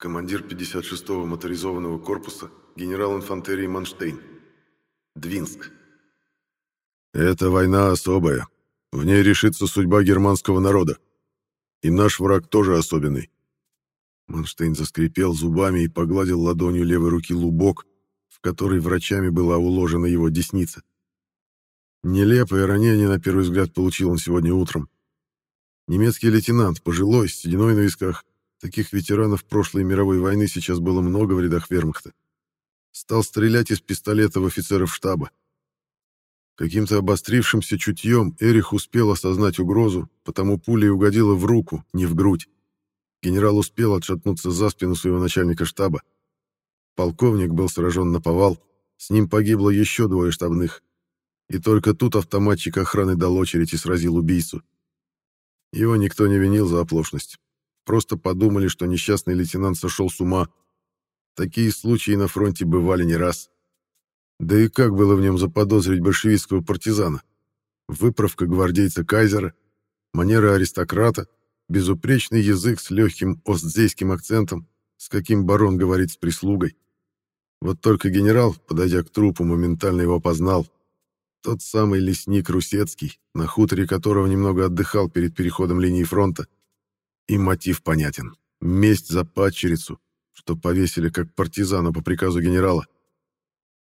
командир 56-го моторизованного корпуса, генерал инфантерии Манштейн. Двинск. Это война особая. В ней решится судьба германского народа. И наш враг тоже особенный. Манштейн заскрипел зубами и погладил ладонью левой руки лубок, в который врачами была уложена его десница. Нелепое ранение, на первый взгляд, получил он сегодня утром. Немецкий лейтенант, пожилой, с сединой на висках, таких ветеранов прошлой мировой войны сейчас было много в рядах вермахта, стал стрелять из пистолета в офицеров штаба. Каким-то обострившимся чутьем Эрих успел осознать угрозу, потому пуля угодила в руку, не в грудь. Генерал успел отшатнуться за спину своего начальника штаба. Полковник был сражен на повал, с ним погибло еще двое штабных. И только тут автоматчик охраны дал очередь и сразил убийцу. Его никто не винил за оплошность. Просто подумали, что несчастный лейтенант сошел с ума. Такие случаи на фронте бывали не раз. Да и как было в нем заподозрить большевистского партизана? Выправка гвардейца Кайзера, манера аристократа — безупречный язык с легким остзейским акцентом, с каким барон говорит с прислугой. Вот только генерал, подойдя к трупу, моментально его опознал. Тот самый лесник Русецкий, на хуторе которого немного отдыхал перед переходом линии фронта. И мотив понятен. Месть за падчерицу, что повесили как партизана по приказу генерала.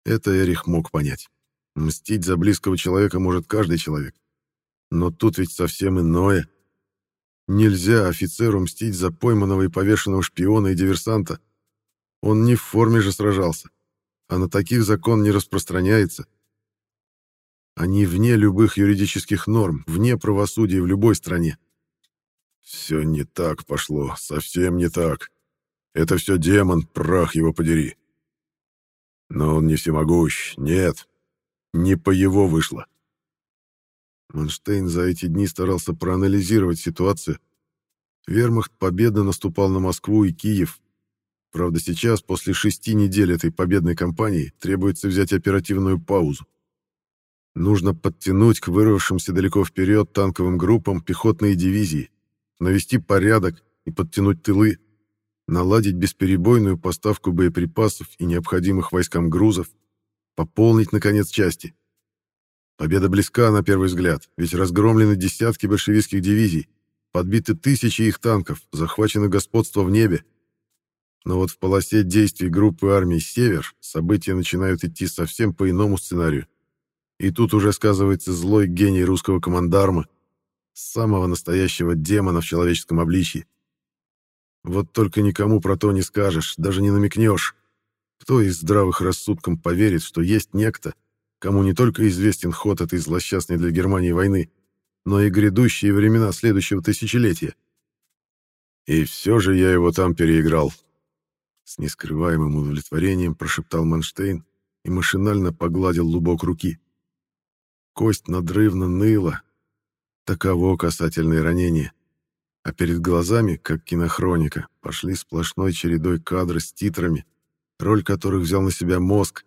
Это Эрих мог понять. Мстить за близкого человека может каждый человек. Но тут ведь совсем иное. Нельзя офицеру мстить за пойманного и повешенного шпиона и диверсанта. Он не в форме же сражался, а на таких закон не распространяется. Они вне любых юридических норм, вне правосудия в любой стране. Все не так пошло, совсем не так. Это все демон, прах его подери. Но он не всемогущ, нет, не по его вышло. Манштейн за эти дни старался проанализировать ситуацию. Вермахт победно наступал на Москву и Киев. Правда, сейчас, после шести недель этой победной кампании, требуется взять оперативную паузу. Нужно подтянуть к вырвавшимся далеко вперед танковым группам пехотные дивизии, навести порядок и подтянуть тылы, наладить бесперебойную поставку боеприпасов и необходимых войскам грузов, пополнить, наконец, части. Победа близка на первый взгляд, ведь разгромлены десятки большевистских дивизий, подбиты тысячи их танков, захвачено господство в небе. Но вот в полосе действий группы армий «Север» события начинают идти совсем по иному сценарию. И тут уже сказывается злой гений русского командарма, самого настоящего демона в человеческом обличье. Вот только никому про то не скажешь, даже не намекнешь. Кто из здравых рассудком поверит, что есть некто, кому не только известен ход этой злосчастной для Германии войны, но и грядущие времена следующего тысячелетия. И все же я его там переиграл. С нескрываемым удовлетворением прошептал Манштейн и машинально погладил лубок руки. Кость надрывно ныла. Таково касательное ранение. А перед глазами, как кинохроника, пошли сплошной чередой кадры с титрами, роль которых взял на себя мозг,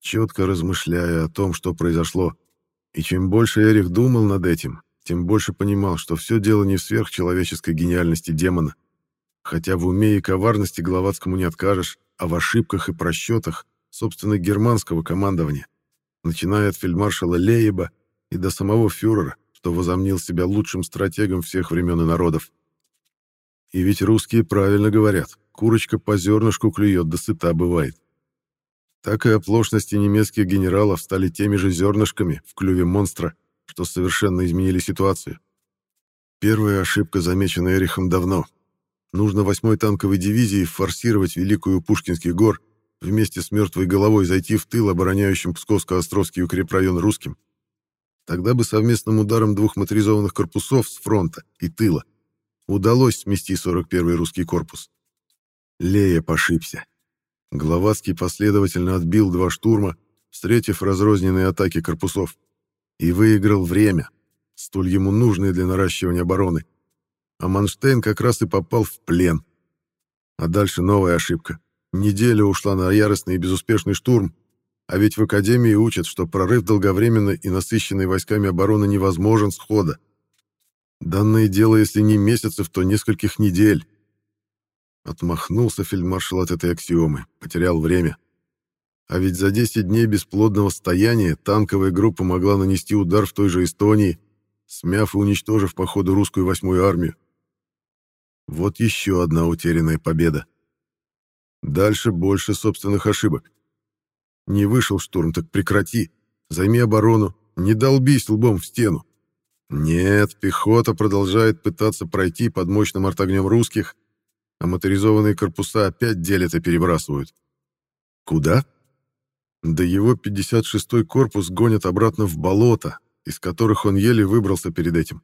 четко размышляя о том, что произошло. И чем больше Эрих думал над этим, тем больше понимал, что все дело не в сверхчеловеческой гениальности демона. Хотя в уме и коварности Гловацкому не откажешь, а в ошибках и просчетах, собственно, германского командования, начиная от фельдмаршала Лейеба и до самого фюрера, что возомнил себя лучшим стратегом всех времен и народов. И ведь русские правильно говорят, курочка по зернышку клюет, да сыта бывает так и оплошности немецких генералов стали теми же зернышками в клюве монстра, что совершенно изменили ситуацию. Первая ошибка замечена Эрихом давно. Нужно 8-й танковой дивизии форсировать Великую Пушкинских гор, вместе с мертвой головой зайти в тыл обороняющим Псковско-Островский укрепрайон русским. Тогда бы совместным ударом двух моторизованных корпусов с фронта и тыла удалось смести 41-й русский корпус. Лея ошибся. Гловацкий последовательно отбил два штурма, встретив разрозненные атаки корпусов, и выиграл время, столь ему нужное для наращивания обороны. А Манштейн как раз и попал в плен. А дальше новая ошибка. Неделя ушла на яростный и безуспешный штурм, а ведь в Академии учат, что прорыв долговременной и насыщенной войсками обороны невозможен схода. Данное дело, если не месяцев, то нескольких недель. Отмахнулся фельдмаршал от этой аксиомы, потерял время. А ведь за 10 дней бесплодного стояния танковая группа могла нанести удар в той же Эстонии, смяв и уничтожив по ходу русскую восьмую армию. Вот еще одна утерянная победа. Дальше больше собственных ошибок. Не вышел штурм, так прекрати. Займи оборону, не долбись лбом в стену. Нет, пехота продолжает пытаться пройти под мощным артогнем русских, а моторизованные корпуса опять делят и перебрасывают. Куда? Да его 56-й корпус гонят обратно в болото, из которых он еле выбрался перед этим.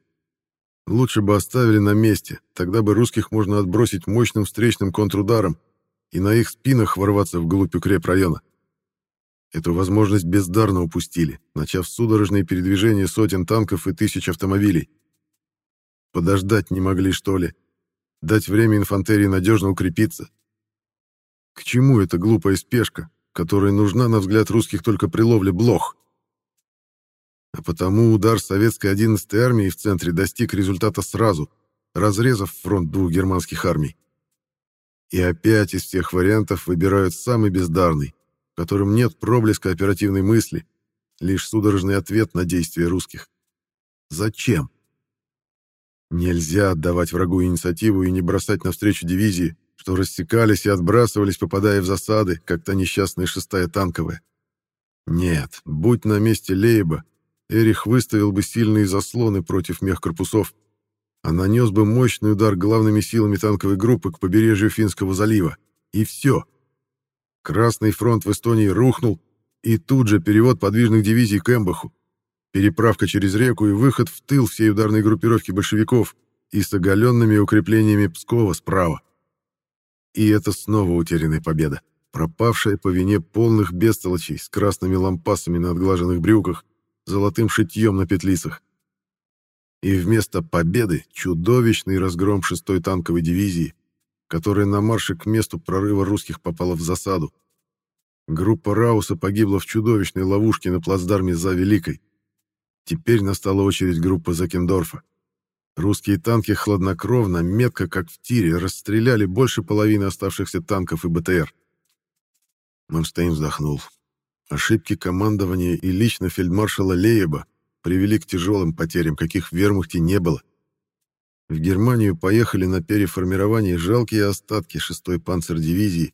Лучше бы оставили на месте, тогда бы русских можно отбросить мощным встречным контрударом и на их спинах ворваться вглубь укрепрайона. Эту возможность бездарно упустили, начав судорожные передвижения сотен танков и тысяч автомобилей. Подождать не могли, что ли? Дать время инфантерии надежно укрепиться? К чему эта глупая спешка, которая нужна, на взгляд русских, только при ловле блох? А потому удар советской 11-й армии в центре достиг результата сразу, разрезав фронт двух германских армий. И опять из всех вариантов выбирают самый бездарный, котором нет проблеска оперативной мысли, лишь судорожный ответ на действия русских. Зачем? Нельзя отдавать врагу инициативу и не бросать навстречу дивизии, что рассекались и отбрасывались, попадая в засады, как та несчастная шестая танковая. Нет, будь на месте Лейба, Эрих выставил бы сильные заслоны против мехкорпусов, а нанес бы мощный удар главными силами танковой группы к побережью Финского залива. И все. Красный фронт в Эстонии рухнул, и тут же перевод подвижных дивизий к Эмбаху, переправка через реку и выход в тыл всей ударной группировки большевиков и с оголенными укреплениями Пскова справа. И это снова утерянная победа, пропавшая по вине полных бестолочей с красными лампасами на отглаженных брюках, золотым шитьем на петлицах. И вместо победы чудовищный разгром 6-й танковой дивизии, которая на марше к месту прорыва русских попала в засаду. Группа Рауса погибла в чудовищной ловушке на плацдарме за Великой. Теперь настала очередь группы Закендорфа. Русские танки хладнокровно, метко, как в тире, расстреляли больше половины оставшихся танков и БТР. Манштейн вздохнул. Ошибки командования и лично фельдмаршала Лейеба привели к тяжелым потерям, каких в вермахте не было. В Германию поехали на переформирование жалкие остатки 6-й панцердивизии.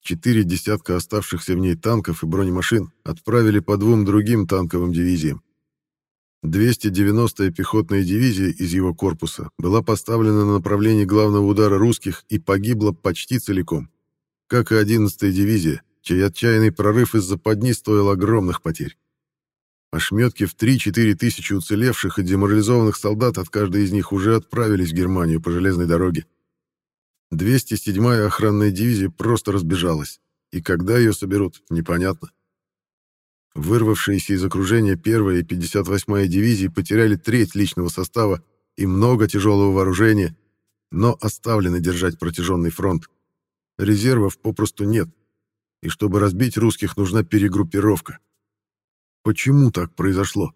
Четыре десятка оставшихся в ней танков и бронемашин отправили по двум другим танковым дивизиям. 290-я пехотная дивизия из его корпуса была поставлена на направлении главного удара русских и погибла почти целиком, как и 11-я дивизия, чей отчаянный прорыв из западни стоил огромных потерь. Ошметки в 3-4 тысячи уцелевших и деморализованных солдат от каждой из них уже отправились в Германию по железной дороге. 207-я охранная дивизия просто разбежалась, и когда ее соберут, непонятно. Вырвавшиеся из окружения 1-я и 58-я дивизии потеряли треть личного состава и много тяжелого вооружения, но оставлены держать протяженный фронт. Резервов попросту нет, и чтобы разбить русских, нужна перегруппировка. Почему так произошло?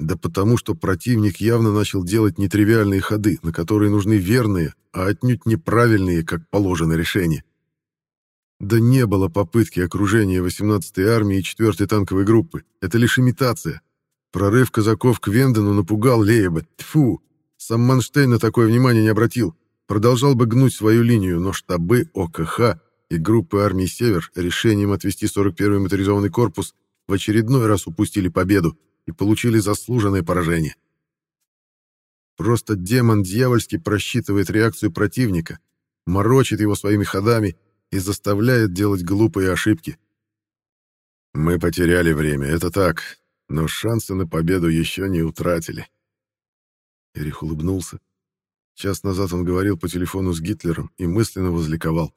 Да потому что противник явно начал делать нетривиальные ходы, на которые нужны верные, а отнюдь неправильные, как положено, решения. Да не было попытки окружения 18-й армии и 4-й танковой группы. Это лишь имитация. Прорыв казаков к Вендену напугал Лееба. Тьфу! Сам Манштейн на такое внимание не обратил. Продолжал бы гнуть свою линию, но штабы ОКХ и группы армий «Север» решением отвести 41-й моторизованный корпус в очередной раз упустили победу и получили заслуженное поражение. Просто демон дьявольски просчитывает реакцию противника, морочит его своими ходами и заставляет делать глупые ошибки. Мы потеряли время, это так, но шансы на победу еще не утратили. Эрих улыбнулся. Час назад он говорил по телефону с Гитлером и мысленно возликовал.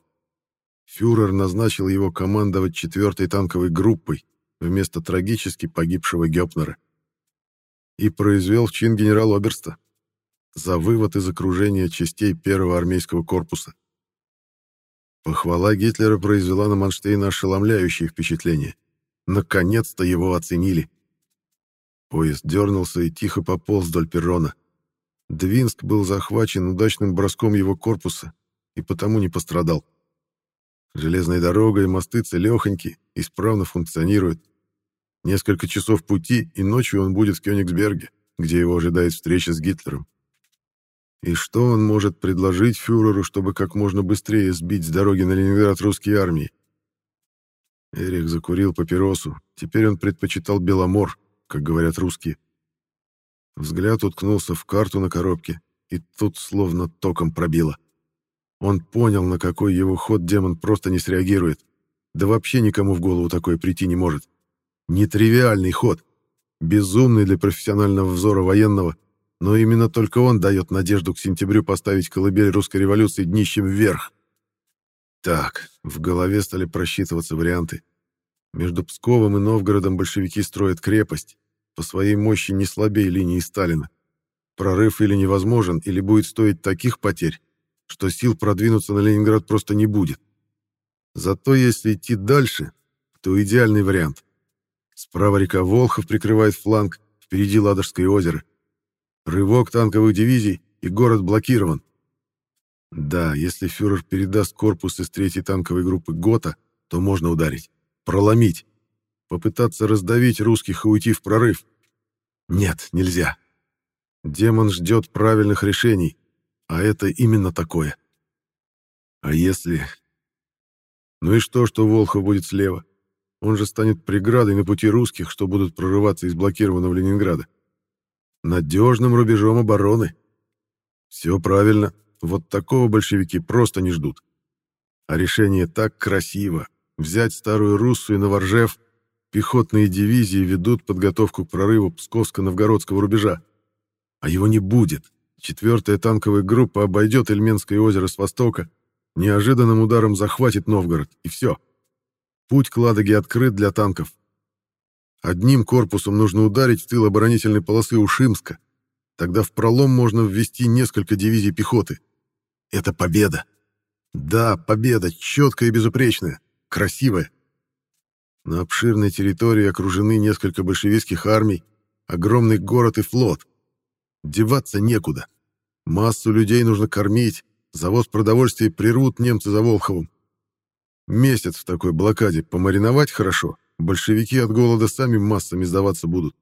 Фюрер назначил его командовать четвертой танковой группой, вместо трагически погибшего Гёпнера. И произвел в чин генерал-оберста за вывод из окружения частей первого армейского корпуса. Похвала Гитлера произвела на Манштейна ошеломляющее впечатление. Наконец-то его оценили. Поезд дернулся и тихо пополз вдоль перрона. Двинск был захвачен удачным броском его корпуса, и потому не пострадал. Железная дорога и мосты целехоньки, исправно функционируют. Несколько часов пути, и ночью он будет в Кёнигсберге, где его ожидает встреча с Гитлером. И что он может предложить фюреру, чтобы как можно быстрее сбить с дороги на Ленинград русские армии? Эрих закурил папиросу. Теперь он предпочитал Беломор, как говорят русские. Взгляд уткнулся в карту на коробке, и тут словно током пробило. Он понял, на какой его ход демон просто не среагирует. Да вообще никому в голову такое прийти не может. Нетривиальный ход. Безумный для профессионального взора военного, но именно только он дает надежду к сентябрю поставить колыбель русской революции днищем вверх. Так, в голове стали просчитываться варианты. Между Псковом и Новгородом большевики строят крепость, по своей мощи не слабее линии Сталина. Прорыв или невозможен, или будет стоить таких потерь, что сил продвинуться на Ленинград просто не будет. Зато если идти дальше, то идеальный вариант. Справа река Волхов прикрывает фланг, впереди Ладожское озеро. Рывок танковых дивизий, и город блокирован. Да, если фюрер передаст корпус из третьей танковой группы ГОТА, то можно ударить. Проломить. Попытаться раздавить русских и уйти в прорыв. Нет, нельзя. Демон ждет правильных решений, а это именно такое. А если... Ну и что, что Волхов будет слева? Он же станет преградой на пути русских, что будут прорываться из блокированного Ленинграда надежным рубежом обороны. Все правильно, вот такого большевики просто не ждут. А решение так красиво. Взять старую Руссу и Новоржев, пехотные дивизии ведут подготовку к прорыву Псковско-Новгородского рубежа. А его не будет. Четвертая танковая группа обойдет Эльменское озеро с востока, неожиданным ударом захватит Новгород, и все. Путь к Ладоге открыт для танков, Одним корпусом нужно ударить в тыл оборонительной полосы Ушимска. Тогда в пролом можно ввести несколько дивизий пехоты. Это победа. Да, победа, четкая и безупречная, красивая. На обширной территории окружены несколько большевистских армий, огромный город и флот. Деваться некуда. Массу людей нужно кормить, завоз продовольствия прирвут немцы за Волховым. Месяц в такой блокаде помариновать хорошо, большевики от голода сами массами сдаваться будут.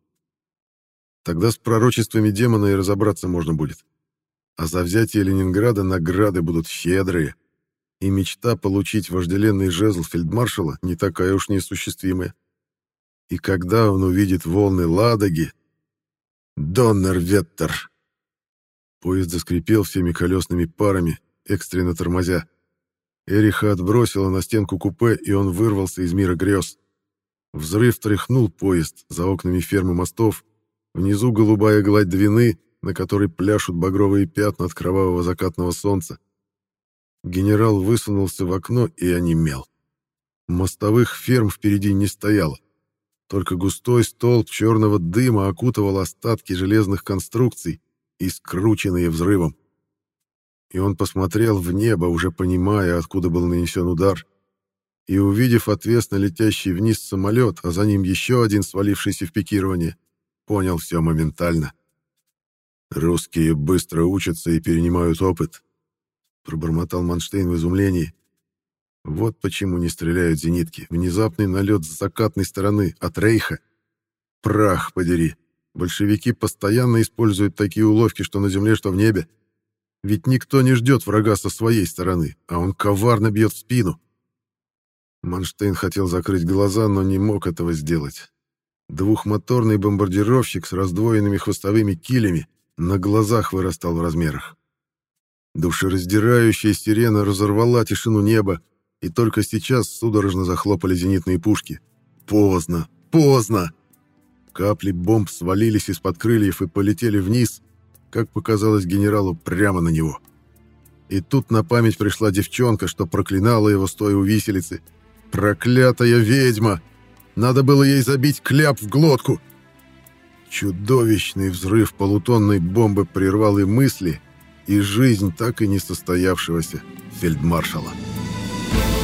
Тогда с пророчествами демона и разобраться можно будет. А за взятие Ленинграда награды будут щедрые. И мечта получить вожделенный жезл фельдмаршала не такая уж неосуществимая. И когда он увидит волны Ладоги... Доннер-Веттер! Поезд заскрипел всеми колесными парами, экстренно тормозя. Эриха отбросила на стенку купе, и он вырвался из мира грез. Взрыв тряхнул поезд за окнами фермы мостов. Внизу голубая гладь Двины, на которой пляшут багровые пятна от кровавого закатного солнца. Генерал высунулся в окно и онемел. Мостовых ферм впереди не стояло. Только густой столб черного дыма окутывал остатки железных конструкций и скрученные взрывом. И он посмотрел в небо, уже понимая, откуда был нанесен удар — и, увидев отвесно летящий вниз самолет, а за ним еще один свалившийся в пикирование, понял все моментально. «Русские быстро учатся и перенимают опыт», — пробормотал Манштейн в изумлении. «Вот почему не стреляют зенитки. Внезапный налет с закатной стороны, от рейха. Прах подери. Большевики постоянно используют такие уловки, что на земле, что в небе. Ведь никто не ждет врага со своей стороны, а он коварно бьет в спину». Манштейн хотел закрыть глаза, но не мог этого сделать. Двухмоторный бомбардировщик с раздвоенными хвостовыми килями на глазах вырастал в размерах. Душераздирающая сирена разорвала тишину неба, и только сейчас судорожно захлопали зенитные пушки. Поздно, поздно! Капли бомб свалились из-под крыльев и полетели вниз, как показалось генералу, прямо на него. И тут на память пришла девчонка, что проклинала его, стоя у виселицы, Проклятая ведьма! Надо было ей забить кляп в глотку. Чудовищный взрыв полутонной бомбы прервал и мысли, и жизнь так и не состоявшегося фельдмаршала. Thank